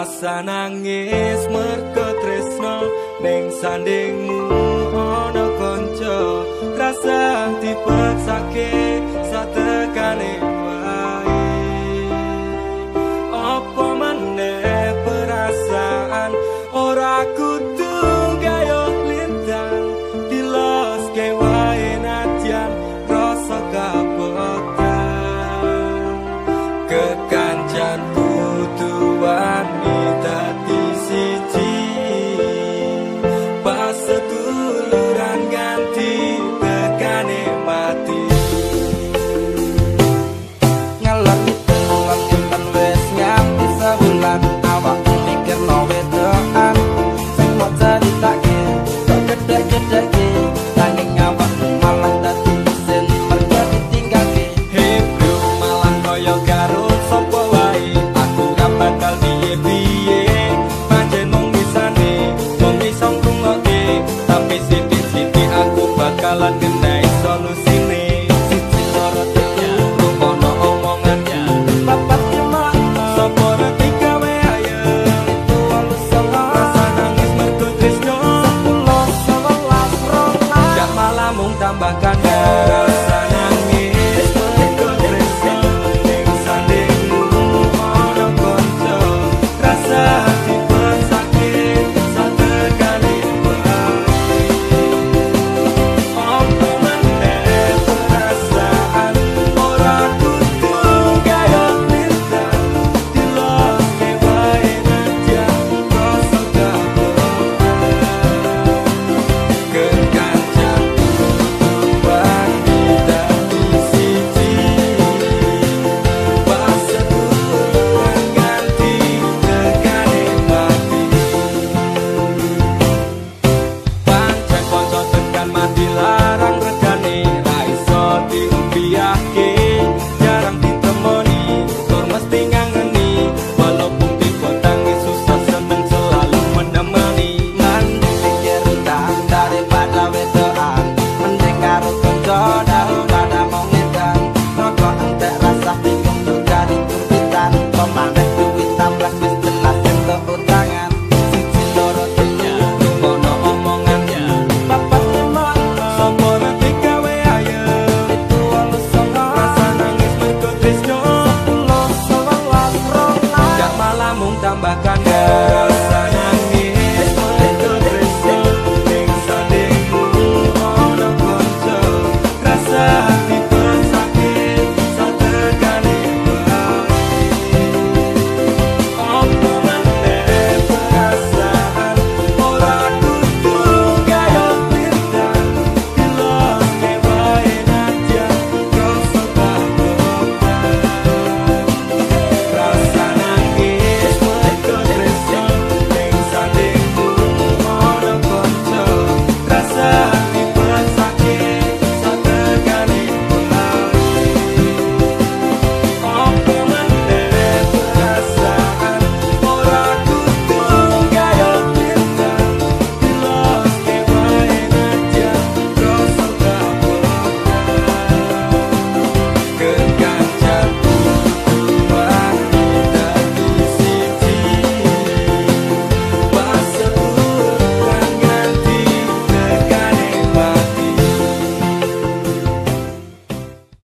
rasa nangis merko tresno ning sandingmu ana kanca. Rasa dipeksake satekane wae. Apa meneh perasaan? Ora kudu that a pilar tambahkan dan